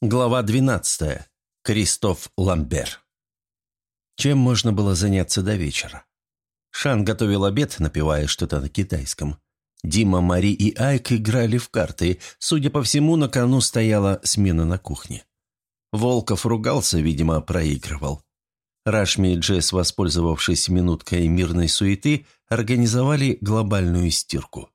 Глава 12. Кристоф Ламбер. Чем можно было заняться до вечера? Шан готовил обед, напивая что-то на китайском. Дима, Мари и Айк играли в карты. Судя по всему, на кону стояла смена на кухне. Волков ругался, видимо, проигрывал. Рашми и Джесс, воспользовавшись минуткой мирной суеты, организовали глобальную стирку.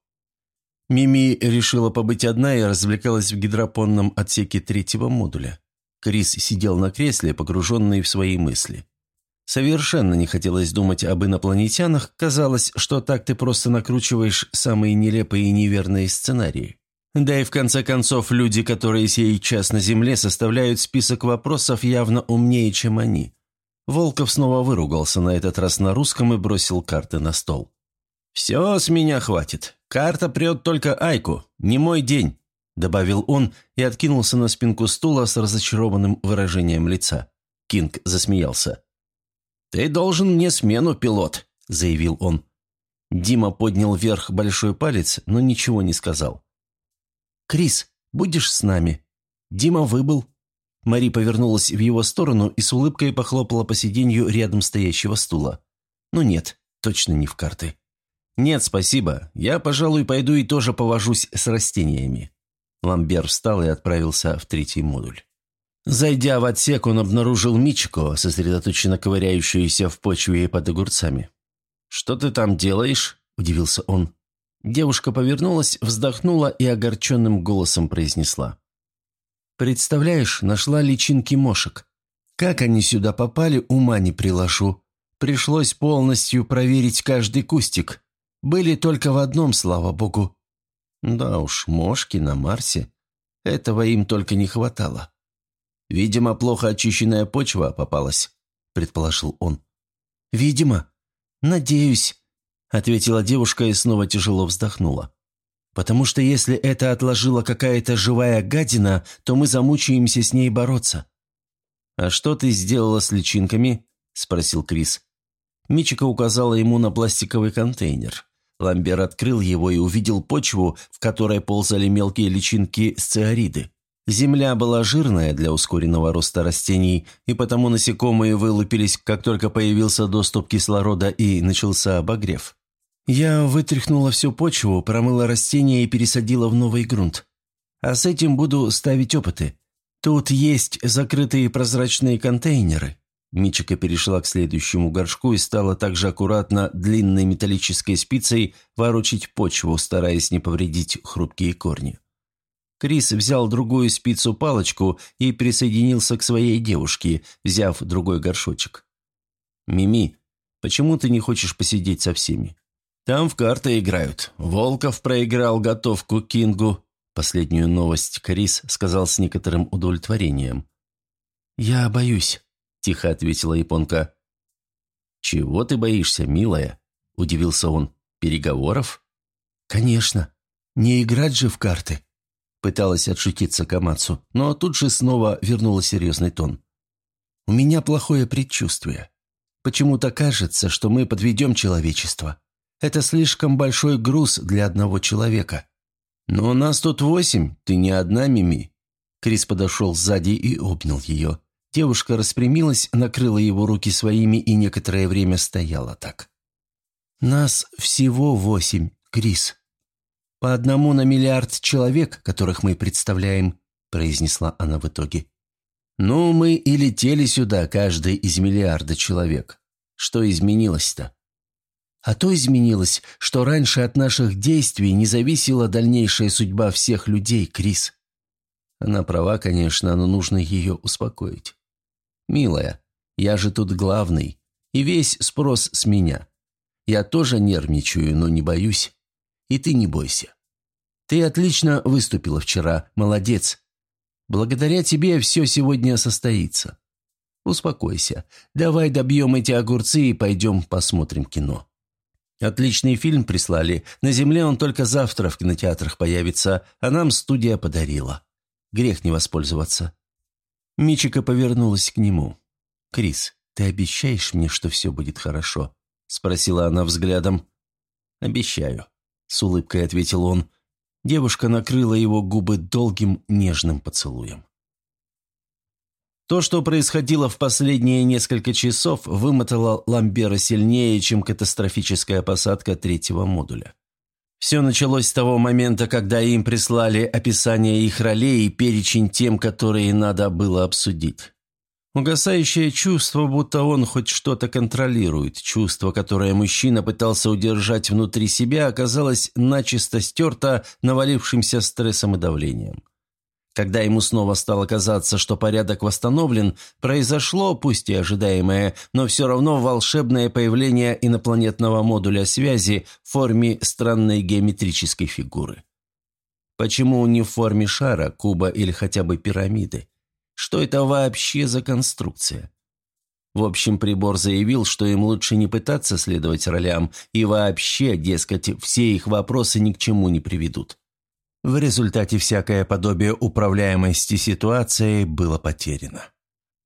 Мими решила побыть одна и развлекалась в гидропонном отсеке третьего модуля. Крис сидел на кресле, погруженный в свои мысли. Совершенно не хотелось думать об инопланетянах, казалось, что так ты просто накручиваешь самые нелепые и неверные сценарии. Да и в конце концов, люди, которые сейчас на Земле, составляют список вопросов явно умнее, чем они. Волков снова выругался на этот раз на русском и бросил карты на стол. «Все, с меня хватит. Карта прет только Айку. Не мой день», – добавил он и откинулся на спинку стула с разочарованным выражением лица. Кинг засмеялся. «Ты должен мне смену, пилот», – заявил он. Дима поднял вверх большой палец, но ничего не сказал. «Крис, будешь с нами?» Дима выбыл. Мари повернулась в его сторону и с улыбкой похлопала по сиденью рядом стоящего стула. «Ну нет, точно не в карты». «Нет, спасибо. Я, пожалуй, пойду и тоже повожусь с растениями». Ламбер встал и отправился в третий модуль. Зайдя в отсек, он обнаружил Мичико, сосредоточенно ковыряющуюся в почве под огурцами. «Что ты там делаешь?» – удивился он. Девушка повернулась, вздохнула и огорченным голосом произнесла. «Представляешь, нашла личинки мошек. Как они сюда попали, ума не приложу. Пришлось полностью проверить каждый кустик. Были только в одном, слава богу. Да уж, мошки на Марсе. Этого им только не хватало. Видимо, плохо очищенная почва попалась, предположил он. Видимо. Надеюсь, ответила девушка и снова тяжело вздохнула. Потому что если это отложила какая-то живая гадина, то мы замучаемся с ней бороться. «А что ты сделала с личинками?» – спросил Крис. Мичика указала ему на пластиковый контейнер. Ламбер открыл его и увидел почву, в которой ползали мелкие личинки сциариды. Земля была жирная для ускоренного роста растений, и потому насекомые вылупились, как только появился доступ кислорода и начался обогрев. Я вытряхнула всю почву, промыла растения и пересадила в новый грунт. А с этим буду ставить опыты. Тут есть закрытые прозрачные контейнеры. Мичика перешла к следующему горшку и стала также аккуратно длинной металлической спицей ворочить почву, стараясь не повредить хрупкие корни. Крис взял другую спицу-палочку и присоединился к своей девушке, взяв другой горшочек. «Мими, почему ты не хочешь посидеть со всеми?» «Там в карты играют. Волков проиграл готовку Кингу». Последнюю новость Крис сказал с некоторым удовлетворением. «Я боюсь», тихо ответила японка. «Чего ты боишься, милая?» – удивился он. «Переговоров?» «Конечно. Не играть же в карты!» Пыталась отшутиться Камацу, но тут же снова вернула серьезный тон. «У меня плохое предчувствие. Почему-то кажется, что мы подведем человечество. Это слишком большой груз для одного человека. Но у нас тут восемь, ты не одна, Мими». Крис подошел сзади и обнял ее. Девушка распрямилась, накрыла его руки своими и некоторое время стояла так. «Нас всего восемь, Крис. По одному на миллиард человек, которых мы представляем», произнесла она в итоге. «Ну, мы и летели сюда, каждый из миллиарда человек. Что изменилось-то?» «А то изменилось, что раньше от наших действий не зависела дальнейшая судьба всех людей, Крис». Она права, конечно, но нужно ее успокоить. «Милая, я же тут главный, и весь спрос с меня. Я тоже нервничаю, но не боюсь. И ты не бойся. Ты отлично выступила вчера, молодец. Благодаря тебе все сегодня состоится. Успокойся. Давай добьем эти огурцы и пойдем посмотрим кино». Отличный фильм прислали. На земле он только завтра в кинотеатрах появится, а нам студия подарила. Грех не воспользоваться. Мичика повернулась к нему. «Крис, ты обещаешь мне, что все будет хорошо?» – спросила она взглядом. «Обещаю», – с улыбкой ответил он. Девушка накрыла его губы долгим нежным поцелуем. То, что происходило в последние несколько часов, вымотало Ламбера сильнее, чем катастрофическая посадка третьего модуля. Все началось с того момента, когда им прислали описание их ролей и перечень тем, которые надо было обсудить. Угасающее чувство, будто он хоть что-то контролирует, чувство, которое мужчина пытался удержать внутри себя, оказалось начисто стерто навалившимся стрессом и давлением. Когда ему снова стало казаться, что порядок восстановлен, произошло, пусть и ожидаемое, но все равно волшебное появление инопланетного модуля связи в форме странной геометрической фигуры. Почему не в форме шара, куба или хотя бы пирамиды? Что это вообще за конструкция? В общем, прибор заявил, что им лучше не пытаться следовать ролям, и вообще, дескать, все их вопросы ни к чему не приведут. В результате всякое подобие управляемости ситуацией было потеряно.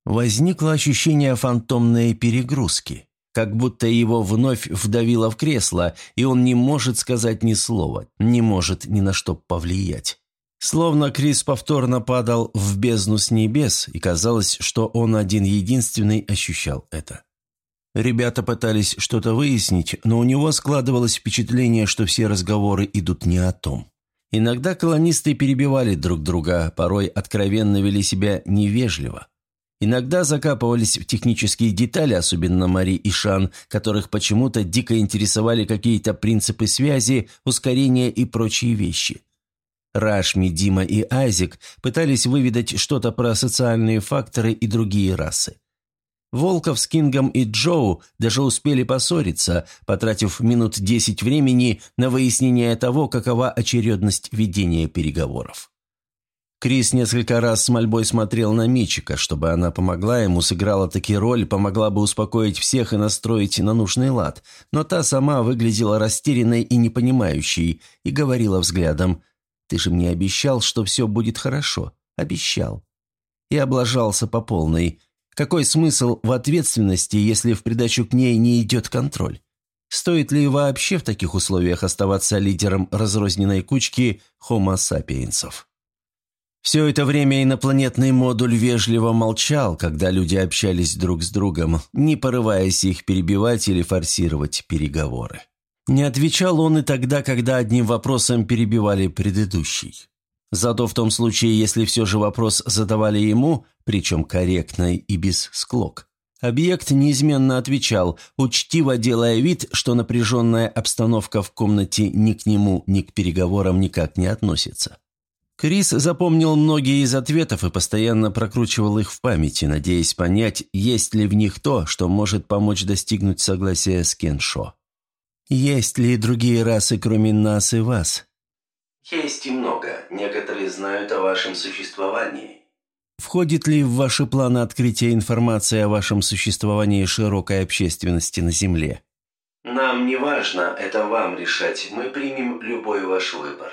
Возникло ощущение фантомной перегрузки, как будто его вновь вдавило в кресло, и он не может сказать ни слова, не может ни на что повлиять. Словно Крис повторно падал в бездну с небес, и казалось, что он один-единственный ощущал это. Ребята пытались что-то выяснить, но у него складывалось впечатление, что все разговоры идут не о том. Иногда колонисты перебивали друг друга, порой откровенно вели себя невежливо. Иногда закапывались в технические детали, особенно Мари и Шан, которых почему-то дико интересовали какие-то принципы связи, ускорения и прочие вещи. Рашми, Дима и Айзек пытались выведать что-то про социальные факторы и другие расы. Волков с Кингом и Джоу даже успели поссориться, потратив минут десять времени на выяснение того, какова очередность ведения переговоров. Крис несколько раз с мольбой смотрел на Мичика, чтобы она помогла ему, сыграла таки роль, помогла бы успокоить всех и настроить на нужный лад, но та сама выглядела растерянной и непонимающей и говорила взглядом ты же мне обещал, что все будет хорошо. Обещал. И облажался по полной. Какой смысл в ответственности, если в придачу к ней не идет контроль? Стоит ли вообще в таких условиях оставаться лидером разрозненной кучки хомо сапиенсов? Все это время инопланетный модуль вежливо молчал, когда люди общались друг с другом, не порываясь их перебивать или форсировать переговоры. Не отвечал он и тогда, когда одним вопросом перебивали предыдущий. Зато в том случае, если все же вопрос задавали ему, причем корректно и без склок, объект неизменно отвечал, учтиво делая вид, что напряженная обстановка в комнате ни к нему, ни к переговорам никак не относится. Крис запомнил многие из ответов и постоянно прокручивал их в памяти, надеясь понять, есть ли в них то, что может помочь достигнуть согласия с Кеншо. Есть ли другие расы, кроме нас и вас? Есть и много. Некоторые знают о вашем существовании. Входит ли в ваши планы открытие информации о вашем существовании широкой общественности на Земле? Нам не важно, это вам решать. Мы примем любой ваш выбор.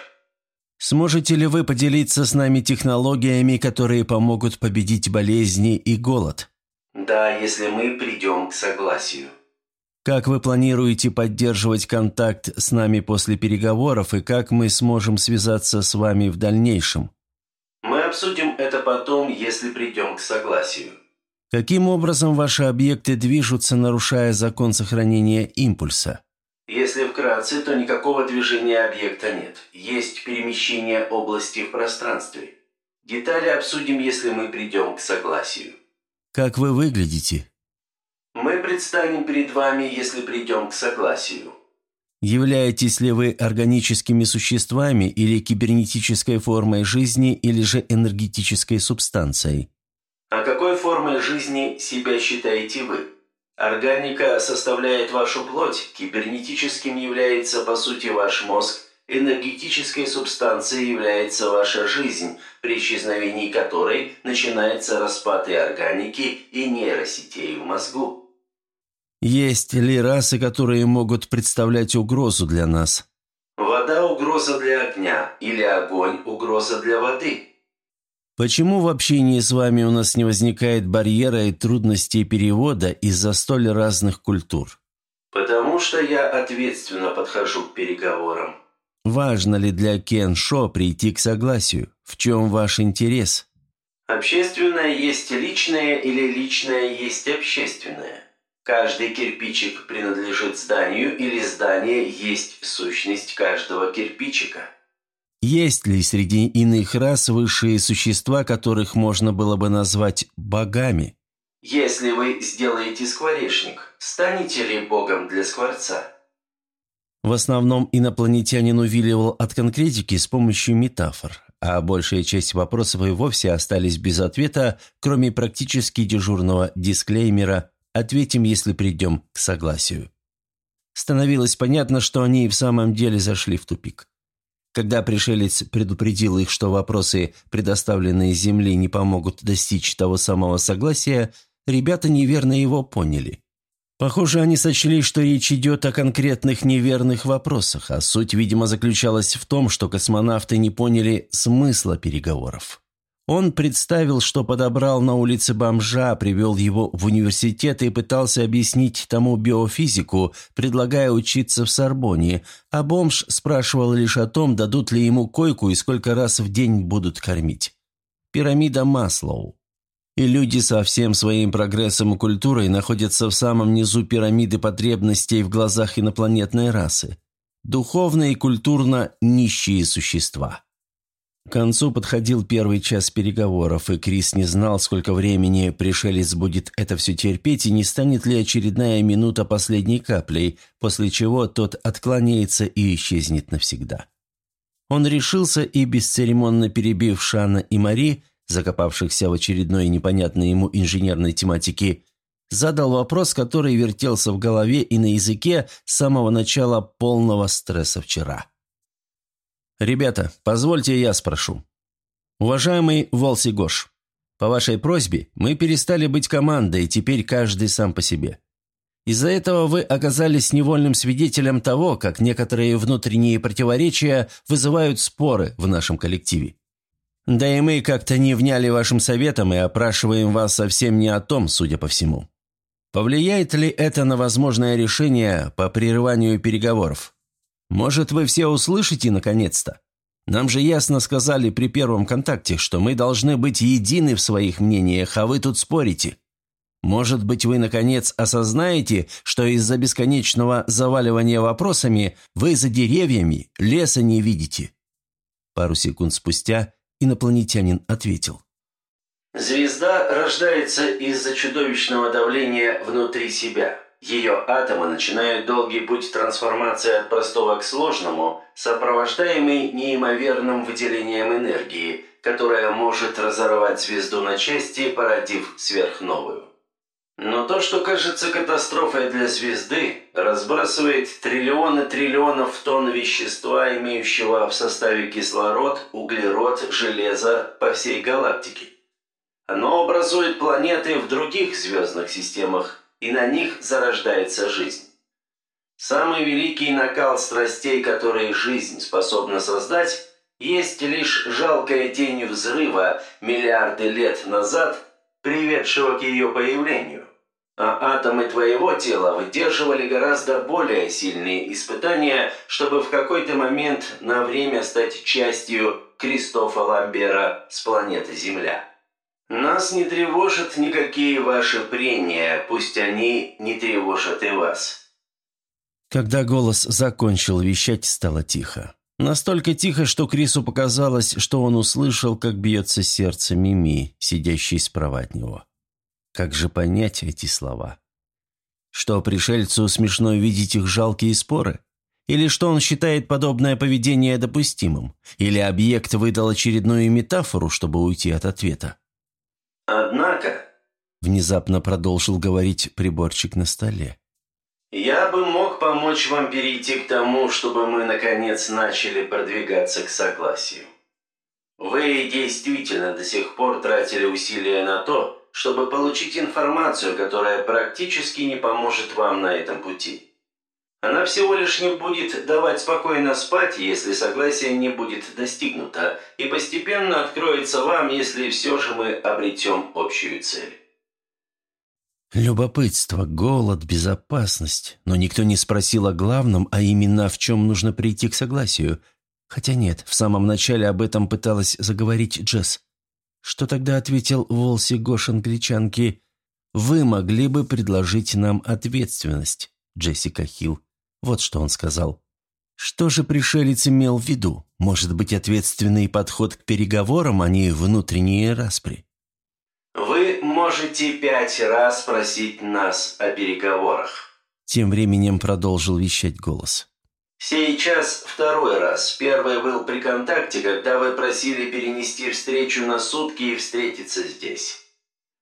Сможете ли вы поделиться с нами технологиями, которые помогут победить болезни и голод? Да, если мы придем к согласию. Как вы планируете поддерживать контакт с нами после переговоров и как мы сможем связаться с вами в дальнейшем? Мы обсудим это потом, если придем к согласию. Каким образом ваши объекты движутся, нарушая закон сохранения импульса? Если вкратце, то никакого движения объекта нет. Есть перемещение области в пространстве. Детали обсудим, если мы придем к согласию. Как вы выглядите? Мы предстанем перед вами, если придем к согласию. Являетесь ли вы органическими существами или кибернетической формой жизни или же энергетической субстанцией? А какой формой жизни себя считаете вы? Органика составляет вашу плоть, кибернетическим является по сути ваш мозг, энергетической субстанцией является ваша жизнь, при исчезновении которой начинается распад и органики, и нейросетей в мозгу. Есть ли расы, которые могут представлять угрозу для нас? Вода – угроза для огня, или огонь – угроза для воды. Почему в общении с вами у нас не возникает барьера и трудностей перевода из-за столь разных культур? Потому что я ответственно подхожу к переговорам. Важно ли для Кен Шо прийти к согласию? В чем ваш интерес? Общественное есть личное или личное есть общественное. Каждый кирпичик принадлежит зданию или здание есть сущность каждого кирпичика. Есть ли среди иных рас высшие существа, которых можно было бы назвать богами? Если вы сделаете скворечник, станете ли богом для скворца? В основном инопланетянин увиливал от конкретики с помощью метафор, а большая часть вопросов и вовсе остались без ответа, кроме практически дежурного дисклеймера «Ответим, если придем к согласию». Становилось понятно, что они и в самом деле зашли в тупик. Когда пришелец предупредил их, что вопросы, предоставленные Земли, не помогут достичь того самого согласия, ребята неверно его поняли. Похоже, они сочли, что речь идет о конкретных неверных вопросах, а суть, видимо, заключалась в том, что космонавты не поняли смысла переговоров. Он представил, что подобрал на улице бомжа, привел его в университет и пытался объяснить тому биофизику, предлагая учиться в Сорбоне, а бомж спрашивал лишь о том, дадут ли ему койку и сколько раз в день будут кормить. Пирамида Маслоу. И люди со всем своим прогрессом и культурой находятся в самом низу пирамиды потребностей в глазах инопланетной расы. Духовно и культурно нищие существа. К концу подходил первый час переговоров, и Крис не знал, сколько времени пришелец будет это все терпеть, и не станет ли очередная минута последней каплей, после чего тот отклоняется и исчезнет навсегда. Он решился и, бесцеремонно перебив Шана и Мари, закопавшихся в очередной непонятной ему инженерной тематике, задал вопрос, который вертелся в голове и на языке с самого начала полного стресса вчера. «Ребята, позвольте я спрошу. Уважаемый Волси Гош, по вашей просьбе мы перестали быть командой, теперь каждый сам по себе. Из-за этого вы оказались невольным свидетелем того, как некоторые внутренние противоречия вызывают споры в нашем коллективе. Да и мы как-то не вняли вашим советам и опрашиваем вас совсем не о том, судя по всему. Повлияет ли это на возможное решение по прерыванию переговоров? Может, вы все услышите наконец-то? Нам же ясно сказали при первом контакте, что мы должны быть едины в своих мнениях, а вы тут спорите. Может быть, вы, наконец, осознаете, что из-за бесконечного заваливания вопросами вы за деревьями леса не видите?» Пару секунд спустя Инопланетянин ответил. Звезда рождается из-за чудовищного давления внутри себя. Ее атомы начинают долгий путь трансформации от простого к сложному, сопровождаемый неимоверным выделением энергии, которая может разорвать звезду на части, породив сверхновую. Но то, что кажется катастрофой для звезды, разбрасывает триллионы триллионов тонн вещества, имеющего в составе кислород, углерод, железо по всей галактике. Оно образует планеты в других звездных системах, и на них зарождается жизнь. Самый великий накал страстей, который жизнь способна создать, есть лишь жалкая тень взрыва миллиарды лет назад, приведшего к ее появлению а атомы твоего тела выдерживали гораздо более сильные испытания, чтобы в какой-то момент на время стать частью Кристофа Ламбера с планеты Земля. Нас не тревожат никакие ваши прения, пусть они не тревожат и вас». Когда голос закончил вещать, стало тихо. Настолько тихо, что Крису показалось, что он услышал, как бьется сердце Мими, сидящей справа от него. Как же понять эти слова? Что пришельцу смешно видеть их жалкие споры? Или что он считает подобное поведение допустимым? Или объект выдал очередную метафору, чтобы уйти от ответа? «Однако», — внезапно продолжил говорить приборчик на столе, «я бы мог помочь вам перейти к тому, чтобы мы, наконец, начали продвигаться к согласию. Вы действительно до сих пор тратили усилия на то, чтобы получить информацию, которая практически не поможет вам на этом пути. Она всего лишь не будет давать спокойно спать, если согласие не будет достигнуто, и постепенно откроется вам, если все же мы обретем общую цель. Любопытство, голод, безопасность. Но никто не спросил о главном, а именно в чем нужно прийти к согласию. Хотя нет, в самом начале об этом пыталась заговорить Джесс. Что тогда ответил Волси Гош англичанке? «Вы могли бы предложить нам ответственность, Джессика Хилл». Вот что он сказал. Что же пришелец имел в виду? Может быть, ответственный подход к переговорам, а не внутренние распри? «Вы можете пять раз просить нас о переговорах», тем временем продолжил вещать голос. «Сейчас второй раз. Первый был при контакте, когда вы просили перенести встречу на сутки и встретиться здесь.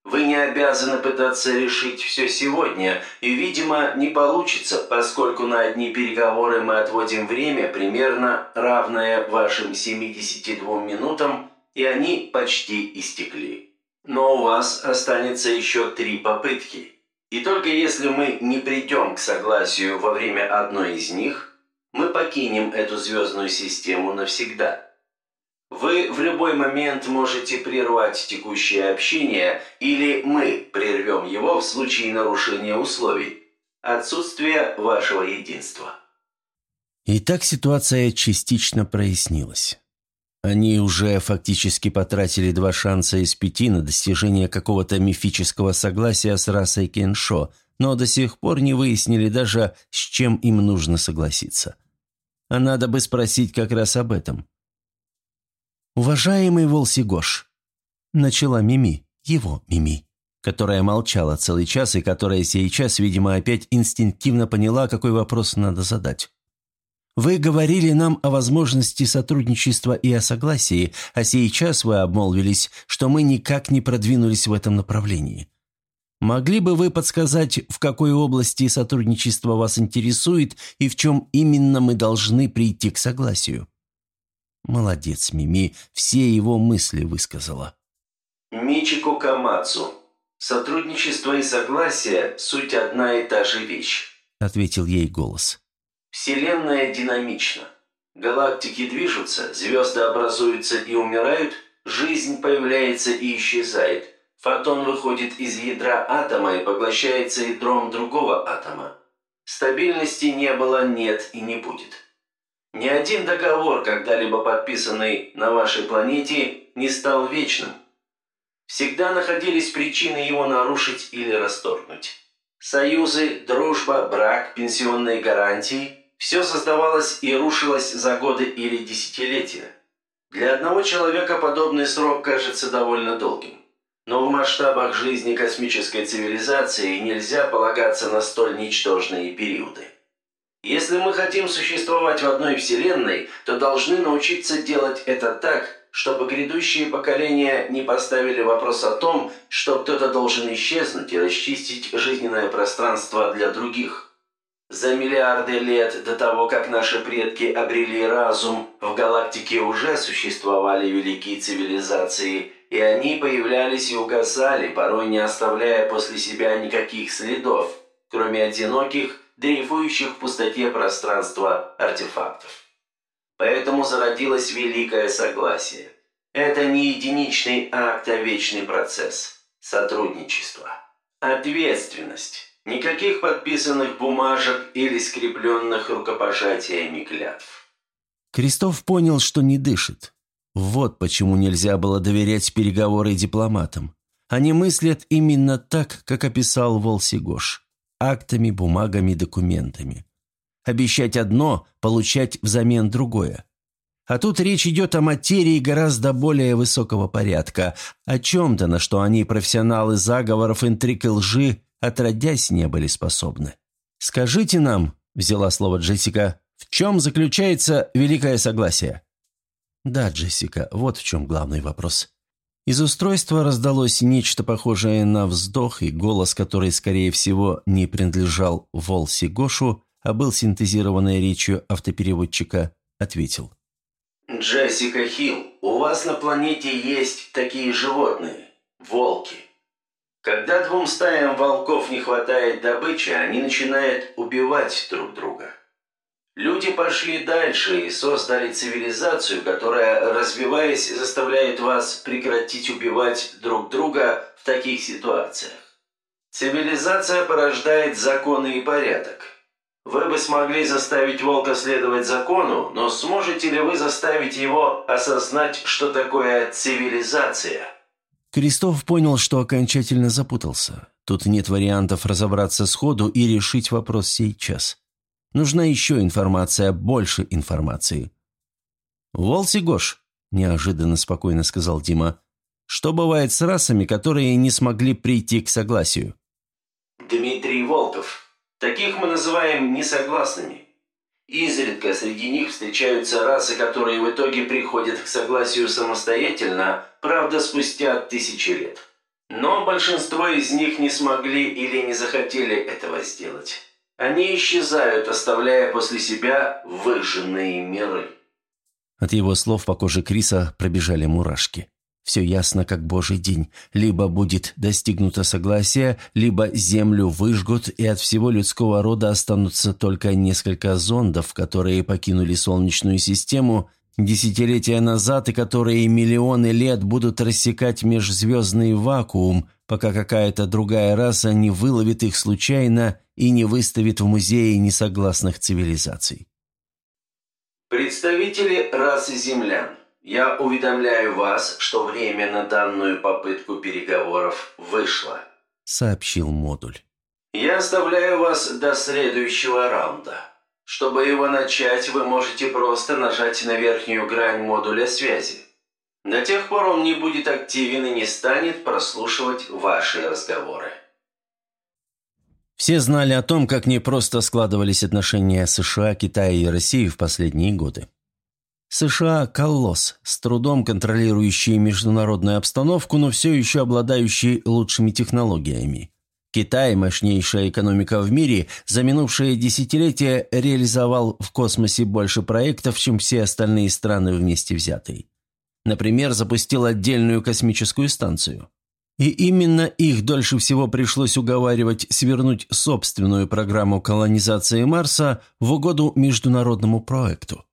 Вы не обязаны пытаться решить все сегодня, и, видимо, не получится, поскольку на одни переговоры мы отводим время, примерно равное вашим 72 минутам, и они почти истекли. Но у вас останется еще три попытки. И только если мы не придем к согласию во время одной из них, мы покинем эту звездную систему навсегда. Вы в любой момент можете прервать текущее общение, или мы прервем его в случае нарушения условий, отсутствия вашего единства. Итак, ситуация частично прояснилась. Они уже фактически потратили два шанса из пяти на достижение какого-то мифического согласия с расой Кеншо, но до сих пор не выяснили даже, с чем им нужно согласиться. А надо бы спросить как раз об этом. «Уважаемый Волсигош», – начала Мими, его Мими, которая молчала целый час и которая сейчас, видимо, опять инстинктивно поняла, какой вопрос надо задать. Вы говорили нам о возможности сотрудничества и о согласии, а сейчас вы обмолвились, что мы никак не продвинулись в этом направлении. Могли бы вы подсказать, в какой области сотрудничество вас интересует и в чем именно мы должны прийти к согласию?» Молодец, Мими, все его мысли высказала. Мичико Камацу. Сотрудничество и согласие – суть одна и та же вещь, ответил ей голос. Вселенная динамична. Галактики движутся, звезды образуются и умирают, жизнь появляется и исчезает. Фотон выходит из ядра атома и поглощается ядром другого атома. Стабильности не было, нет и не будет. Ни один договор, когда-либо подписанный на вашей планете, не стал вечным. Всегда находились причины его нарушить или расторгнуть. Союзы, дружба, брак, пенсионные гарантии – все создавалось и рушилось за годы или десятилетия. Для одного человека подобный срок кажется довольно долгим. Но в масштабах жизни космической цивилизации нельзя полагаться на столь ничтожные периоды. Если мы хотим существовать в одной Вселенной, то должны научиться делать это так, чтобы грядущие поколения не поставили вопрос о том, что кто-то должен исчезнуть и расчистить жизненное пространство для других. За миллиарды лет до того, как наши предки обрели разум, в галактике уже существовали великие цивилизации, и они появлялись и угасали, порой не оставляя после себя никаких следов, кроме одиноких, дрейфующих в пустоте пространства артефактов. Поэтому зародилось великое согласие. Это не единичный акт, а вечный процесс. Сотрудничество. Ответственность. Никаких подписанных бумажек или скрепленных рукопожатиями клятв. Крестов понял, что не дышит. Вот почему нельзя было доверять переговоры дипломатам. Они мыслят именно так, как описал Волсигош. Актами, бумагами, документами. Обещать одно, получать взамен другое. А тут речь идет о материи гораздо более высокого порядка, о чем-то, на что они, профессионалы заговоров, интриг и лжи, отродясь не были способны. «Скажите нам», – взяла слово Джессика, – «в чем заключается великое согласие?» «Да, Джессика, вот в чем главный вопрос». Из устройства раздалось нечто похожее на вздох, и голос, который, скорее всего, не принадлежал Волси Гошу, а был синтезированной речью автопереводчика, ответил. «Джессика Хилл, у вас на планете есть такие животные – волки. Когда двум стаям волков не хватает добычи, они начинают убивать друг друга. Люди пошли дальше и создали цивилизацию, которая, развиваясь, заставляет вас прекратить убивать друг друга в таких ситуациях. Цивилизация порождает законы и порядок. Вы бы смогли заставить волка следовать закону, но сможете ли вы заставить его осознать, что такое цивилизация? Крестов понял, что окончательно запутался. Тут нет вариантов разобраться сходу и решить вопрос сейчас. Нужна еще информация, больше информации. «Волси Гош», – неожиданно спокойно сказал Дима, – «что бывает с расами, которые не смогли прийти к согласию?» Дмитрий Волков. Таких мы называем несогласными. Изредка среди них встречаются расы, которые в итоге приходят к согласию самостоятельно, правда, спустя тысячи лет. Но большинство из них не смогли или не захотели этого сделать. Они исчезают, оставляя после себя выжженные миры. От его слов по коже Криса пробежали мурашки. Все ясно, как божий день. Либо будет достигнуто согласие, либо землю выжгут, и от всего людского рода останутся только несколько зондов, которые покинули Солнечную систему десятилетия назад и которые миллионы лет будут рассекать межзвездный вакуум, пока какая-то другая раса не выловит их случайно и не выставит в музее несогласных цивилизаций. Представители расы землян, я уведомляю вас, что время на данную попытку переговоров вышло, сообщил модуль. Я оставляю вас до следующего раунда. Чтобы его начать, вы можете просто нажать на верхнюю грань модуля связи. До тех пор он не будет активен и не станет прослушивать ваши разговоры. Все знали о том, как непросто складывались отношения США, Китая и России в последние годы. США – колосс, с трудом контролирующий международную обстановку, но все еще обладающий лучшими технологиями. Китай, мощнейшая экономика в мире, за минувшие десятилетия реализовал в космосе больше проектов, чем все остальные страны вместе взятые. Например, запустил отдельную космическую станцию. И именно их дольше всего пришлось уговаривать свернуть собственную программу колонизации Марса в угоду международному проекту.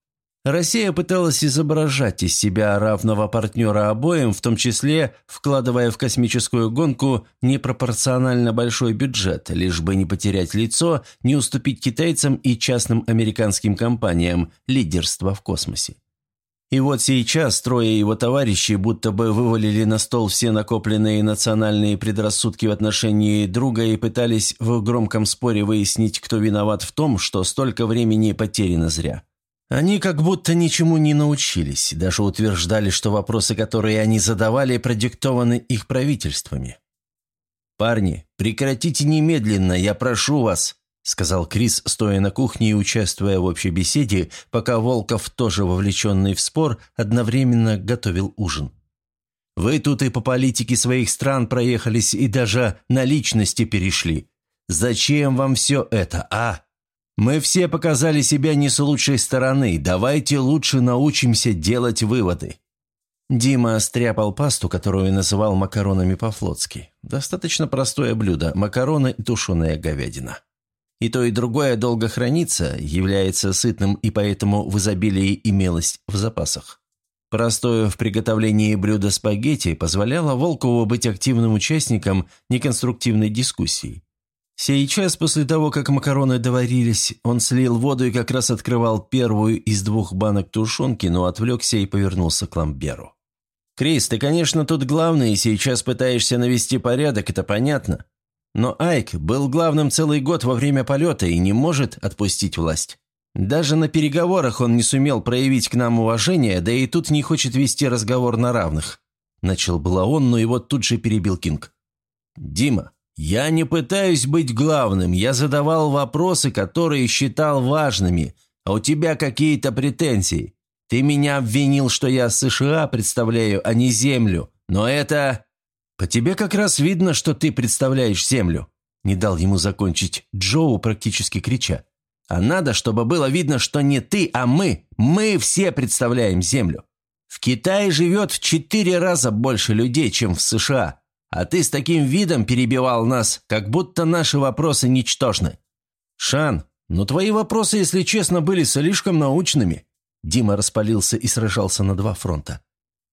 Россия пыталась изображать из себя равного партнера обоим, в том числе вкладывая в космическую гонку непропорционально большой бюджет, лишь бы не потерять лицо, не уступить китайцам и частным американским компаниям лидерство в космосе. И вот сейчас трое его товарищей будто бы вывалили на стол все накопленные национальные предрассудки в отношении друга и пытались в громком споре выяснить, кто виноват в том, что столько времени потеряно зря. Они как будто ничему не научились, даже утверждали, что вопросы, которые они задавали, продиктованы их правительствами. «Парни, прекратите немедленно, я прошу вас», – сказал Крис, стоя на кухне и участвуя в общей беседе, пока Волков, тоже вовлеченный в спор, одновременно готовил ужин. «Вы тут и по политике своих стран проехались, и даже на личности перешли. Зачем вам все это, а? Мы все показали себя не с лучшей стороны, давайте лучше научимся делать выводы». Дима стряпал пасту, которую называл макаронами по-флотски. Достаточно простое блюдо – макароны и тушеная говядина. И то, и другое долго хранится, является сытным и поэтому в изобилии имелось в запасах. Простое в приготовлении блюда спагетти позволяло Волкову быть активным участником неконструктивной дискуссии. Сейчас, после того, как макароны доварились, он слил воду и как раз открывал первую из двух банок тушенки, но отвлекся и повернулся к ламберу. «Крис, ты, конечно, тут главный и сейчас пытаешься навести порядок, это понятно. Но Айк был главным целый год во время полета и не может отпустить власть. Даже на переговорах он не сумел проявить к нам уважение, да и тут не хочет вести разговор на равных. Начал было он, но его тут же перебил Кинг. «Дима, я не пытаюсь быть главным, я задавал вопросы, которые считал важными, а у тебя какие-то претензии. Ты меня обвинил, что я США представляю, а не Землю, но это...» «По тебе как раз видно, что ты представляешь Землю», – не дал ему закончить Джоу, практически крича. «А надо, чтобы было видно, что не ты, а мы. Мы все представляем Землю. В Китае живет в четыре раза больше людей, чем в США, а ты с таким видом перебивал нас, как будто наши вопросы ничтожны». «Шан, но твои вопросы, если честно, были слишком научными». Дима распалился и сражался на два фронта.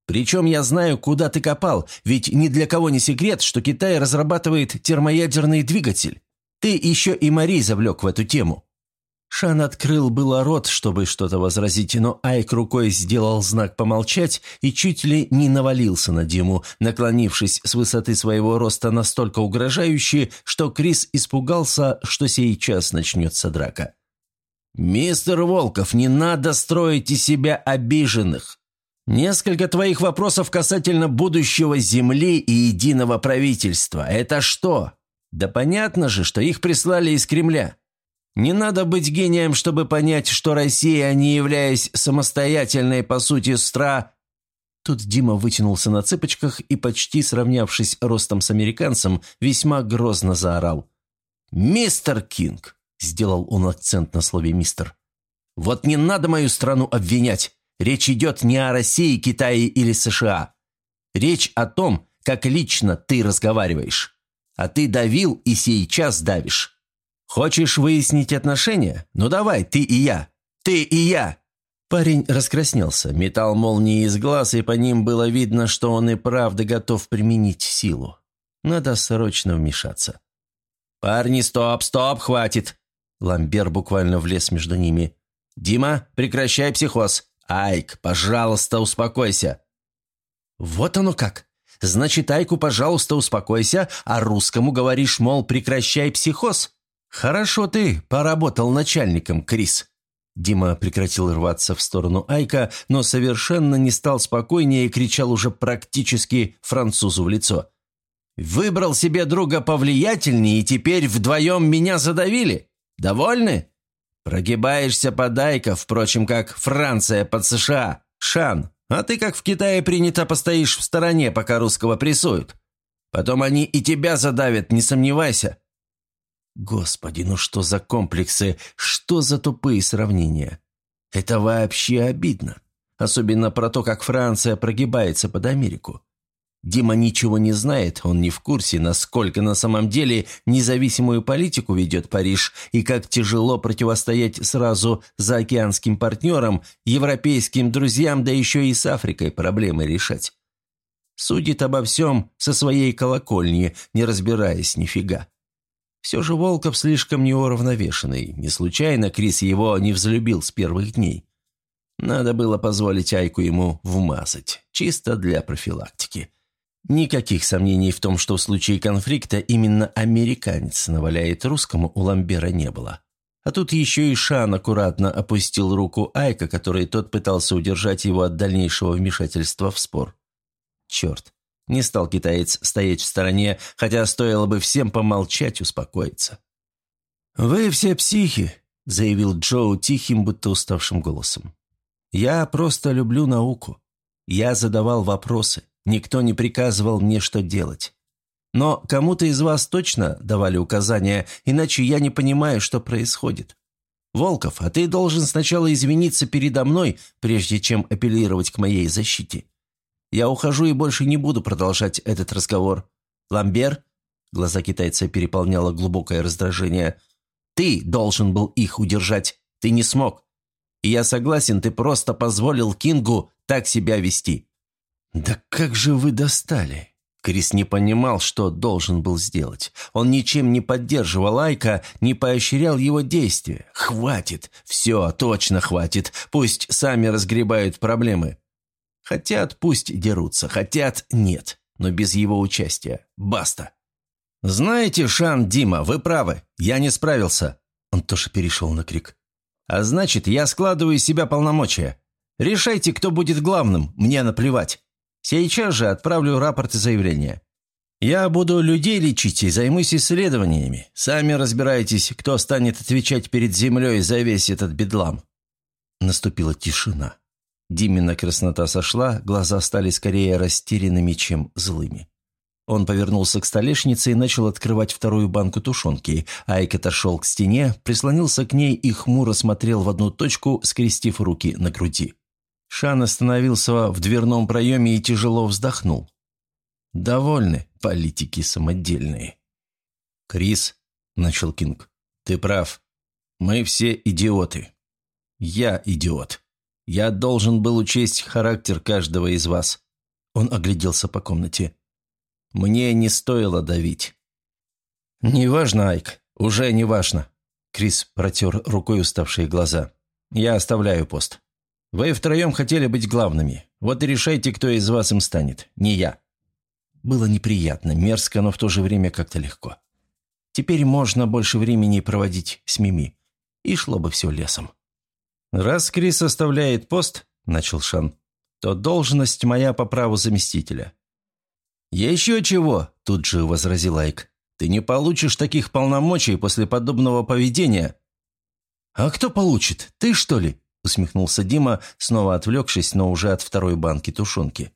Причем я знаю, куда ты копал, ведь ни для кого не секрет, что Китай разрабатывает термоядерный двигатель. Ты еще и Мари завлек в эту тему». Шан открыл было рот, чтобы что-то возразить, но Айк рукой сделал знак помолчать и чуть ли не навалился на Диму, наклонившись с высоты своего роста настолько угрожающе, что Крис испугался, что сейчас начнется драка. «Мистер Волков, не надо строить из себя обиженных. Несколько твоих вопросов касательно будущего Земли и единого правительства. Это что? Да понятно же, что их прислали из Кремля. Не надо быть гением, чтобы понять, что Россия, не являясь самостоятельной по сути стра... Тут Дима вытянулся на цыпочках и, почти сравнявшись ростом с американцем, весьма грозно заорал. «Мистер Кинг!» – сделал он акцент на слове «мистер». «Вот не надо мою страну обвинять. Речь идет не о России, Китае или США. Речь о том, как лично ты разговариваешь. А ты давил и сейчас давишь. «Хочешь выяснить отношения? Ну давай, ты и я. Ты и я!» Парень раскраснелся, метал молнии из глаз, и по ним было видно, что он и правда готов применить силу. Надо срочно вмешаться. «Парни, стоп, стоп, хватит!» Ламбер буквально влез между ними. «Дима, прекращай психоз! Айк, пожалуйста, успокойся!» «Вот оно как! Значит, Айку, пожалуйста, успокойся, а русскому говоришь, мол, прекращай психоз?» «Хорошо ты поработал начальником, Крис». Дима прекратил рваться в сторону Айка, но совершенно не стал спокойнее и кричал уже практически французу в лицо. «Выбрал себе друга повлиятельнее, и теперь вдвоем меня задавили? Довольны? Прогибаешься под Айка, впрочем, как Франция под США. Шан, а ты, как в Китае принято, постоишь в стороне, пока русского прессуют. Потом они и тебя задавят, не сомневайся. Господи, ну что за комплексы, что за тупые сравнения? Это вообще обидно. Особенно про то, как Франция прогибается под Америку. Дима ничего не знает, он не в курсе, насколько на самом деле независимую политику ведет Париж и как тяжело противостоять сразу заокеанским партнерам, европейским друзьям, да еще и с Африкой проблемы решать. Судит обо всем со своей колокольни, не разбираясь нифига. Все же Волков слишком неуравновешенный. Не случайно Крис его не взлюбил с первых дней. Надо было позволить Айку ему вмазать, чисто для профилактики. Никаких сомнений в том, что в случае конфликта именно американец наваляет русскому, у Ламбера не было. А тут еще и Шан аккуратно опустил руку Айка, которой тот пытался удержать его от дальнейшего вмешательства в спор. Черт, не стал китаец стоять в стороне, хотя стоило бы всем помолчать, успокоиться. «Вы все психи», — заявил Джоу тихим, будто уставшим голосом. «Я просто люблю науку. Я задавал вопросы. Никто не приказывал мне, что делать. Но кому-то из вас точно давали указания, иначе я не понимаю, что происходит. Волков, а ты должен сначала извиниться передо мной, прежде чем апеллировать к моей защите. Я ухожу и больше не буду продолжать этот разговор. Ламбер?» Глаза китайца переполняло глубокое раздражение. «Ты должен был их удержать. Ты не смог. И я согласен, ты просто позволил Кингу так себя вести». «Да как же вы достали?» Крис не понимал, что должен был сделать. Он ничем не поддерживал Айка, не поощрял его действия. «Хватит! Все, точно хватит! Пусть сами разгребают проблемы!» Хотят, пусть дерутся, хотят – нет, но без его участия. Баста. «Знаете, Шан, Дима, вы правы, я не справился». Он тоже перешел на крик. «А значит, я складываю из себя полномочия. Решайте, кто будет главным, мне наплевать. Сейчас же отправлю рапорт и заявление. Я буду людей лечить и займусь исследованиями. Сами разбирайтесь, кто станет отвечать перед землей за весь этот бедлам». Наступила тишина. Димина краснота сошла, глаза стали скорее растерянными, чем злыми. Он повернулся к столешнице и начал открывать вторую банку тушенки. Айк отошел к стене, прислонился к ней и хмуро смотрел в одну точку, скрестив руки на груди. Шан остановился в дверном проеме и тяжело вздохнул. «Довольны политики самодельные». «Крис», — начал Кинг, — «ты прав. Мы все идиоты. Я идиот. Я должен был учесть характер каждого из вас». Он огляделся по комнате. «Мне не стоило давить». «Неважно, Айк, уже неважно. Крис протер рукой уставшие глаза. «Я оставляю пост. Вы втроем хотели быть главными. Вот и решайте, кто из вас им станет. Не я». Было неприятно, мерзко, но в то же время как-то легко. Теперь можно больше времени проводить с Мими. И шло бы все лесом. «Раз Крис оставляет пост», — начал Шан, — «то должность моя по праву заместителя». «Еще чего», — тут же возразил Айк. «Ты не получишь таких полномочий после подобного поведения». «А кто получит? Ты, что ли?» — усмехнулся Дима, снова отвлекшись, но уже от второй банки тушенки.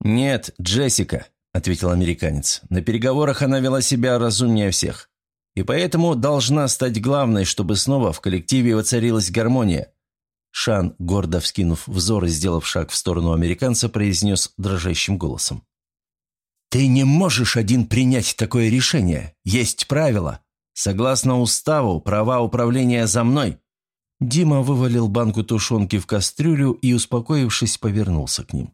«Нет, Джессика», — ответил американец. «На переговорах она вела себя разумнее всех. И поэтому должна стать главной, чтобы снова в коллективе воцарилась гармония. Шан, гордо вскинув взор и сделав шаг в сторону американца, произнес дрожащим голосом. «Ты не можешь один принять такое решение. Есть правила. Согласно уставу, права управления за мной». Дима вывалил банку тушенки в кастрюлю и, успокоившись, повернулся к ним.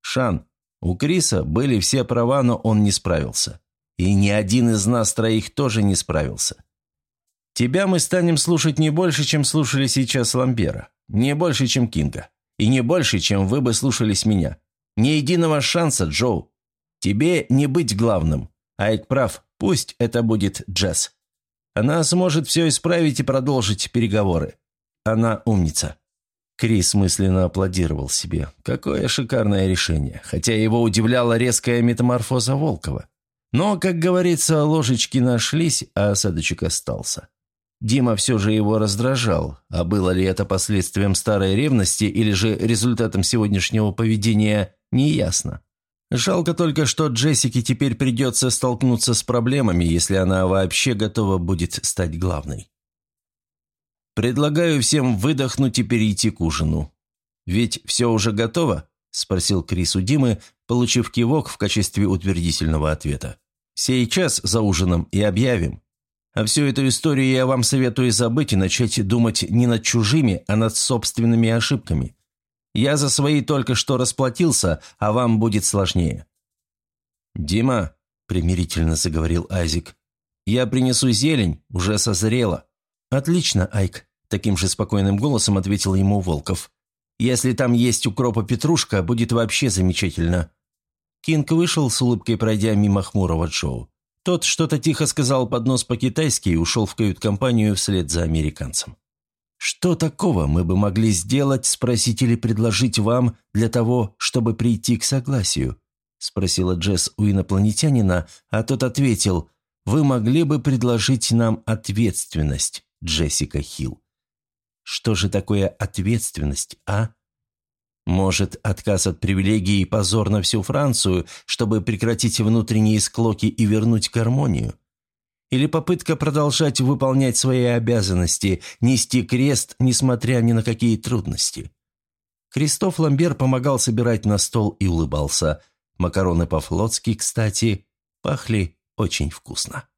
«Шан, у Криса были все права, но он не справился. И ни один из нас троих тоже не справился. Тебя мы станем слушать не больше, чем слушали сейчас Ламбера, не больше, чем Кинга, и не больше, чем вы бы слушались меня. Ни единого шанса, Джоу. Тебе не быть главным. Айк прав, пусть это будет Джесс. Она сможет все исправить и продолжить переговоры. Она умница». Крис мысленно аплодировал себе. Какое шикарное решение, хотя его удивляла резкая метаморфоза Волкова. Но, как говорится, ложечки нашлись, а осадочек остался. Дима все же его раздражал, а было ли это последствием старой ревности или же результатом сегодняшнего поведения, неясно. Жалко только, что Джессике теперь придется столкнуться с проблемами, если она вообще готова будет стать главной. «Предлагаю всем выдохнуть и перейти к ужину. Ведь все уже готово?» – спросил Крис у Димы, получив кивок в качестве утвердительного ответа. «Сейчас за ужином и объявим. А всю эту историю я вам советую забыть и начать думать не над чужими, а над собственными ошибками. Я за свои только что расплатился, а вам будет сложнее». «Дима», – примирительно заговорил Айзик, – «я принесу зелень, уже созрела». «Отлично, Айк», – таким же спокойным голосом ответил ему Волков. «Если там есть укропа петрушка, будет вообще замечательно». Кинг вышел с улыбкой, пройдя мимо хмурого Джоу. Тот что-то тихо сказал под нос по-китайски и ушел в кают-компанию вслед за американцем. «Что такого мы бы могли сделать, спросить или предложить вам для того, чтобы прийти к согласию?» – спросила Джесс у инопланетянина, а тот ответил, «Вы могли бы предложить нам ответственность, Джессика Хилл». «Что же такое ответственность, а?» Может, отказ от привилегий и позор на всю Францию, чтобы прекратить внутренние склоки и вернуть гармонию? Или попытка продолжать выполнять свои обязанности, нести крест, несмотря ни на какие трудности? Кристоф Ламбер помогал собирать на стол и улыбался. Макароны по-флотски, кстати, пахли очень вкусно.